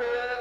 Yeah.